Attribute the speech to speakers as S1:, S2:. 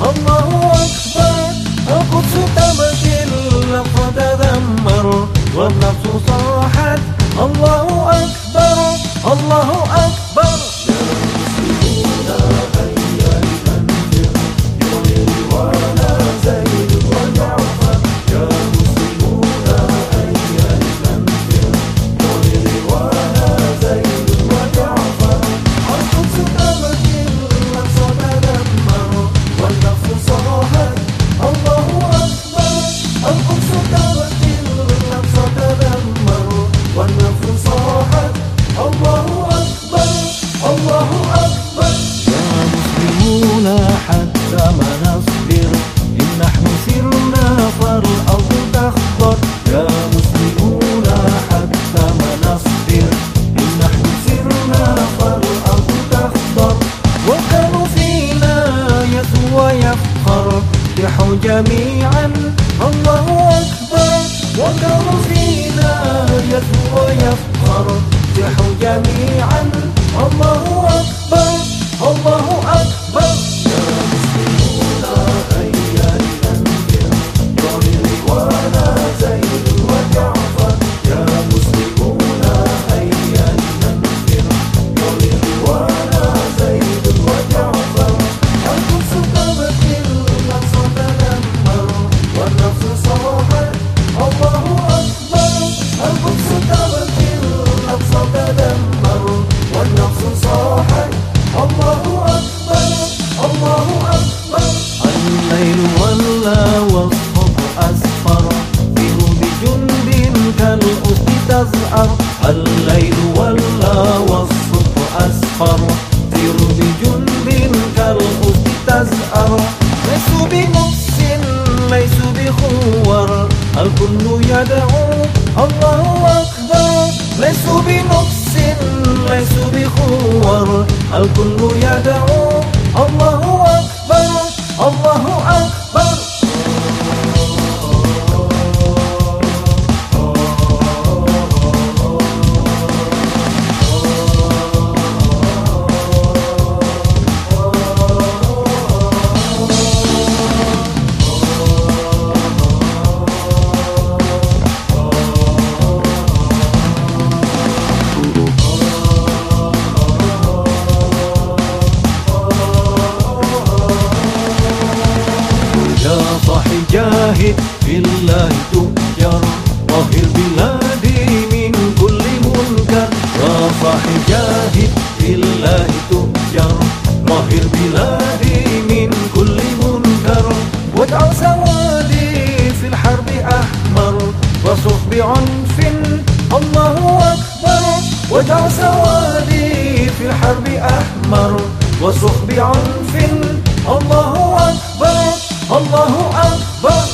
S1: الله أكبر. القدس تمت اللفظ تذمر والنفس صاحت. الله أكبر. الله أكبر. حتى ما نصبر. إن نحن سرنا فالأرض يا مسلمون حتى ما نصبر. إن نحن سرنا فالأرض تخضر. وكانوا فينا يسوى يفخر. بحجمنا تزأر الليل ولا والصبح أسفر طير بجنب كالأسد تزأر ليس بنفس ليس بخور. الكل يدعو الله أكبر. ليس بنفس ليس بخور. الكل جاهد في الله تؤجر طهر بلادي من كل منكر. صاحي جاهد في الله تؤجر طهر بلادي من كل منكر. وادع سوادي في الحرب أحمر وصف بعنف الله أكبر. وادع سوادي في الحرب أحمر وصف بعنف الله أكبر. الله أكبر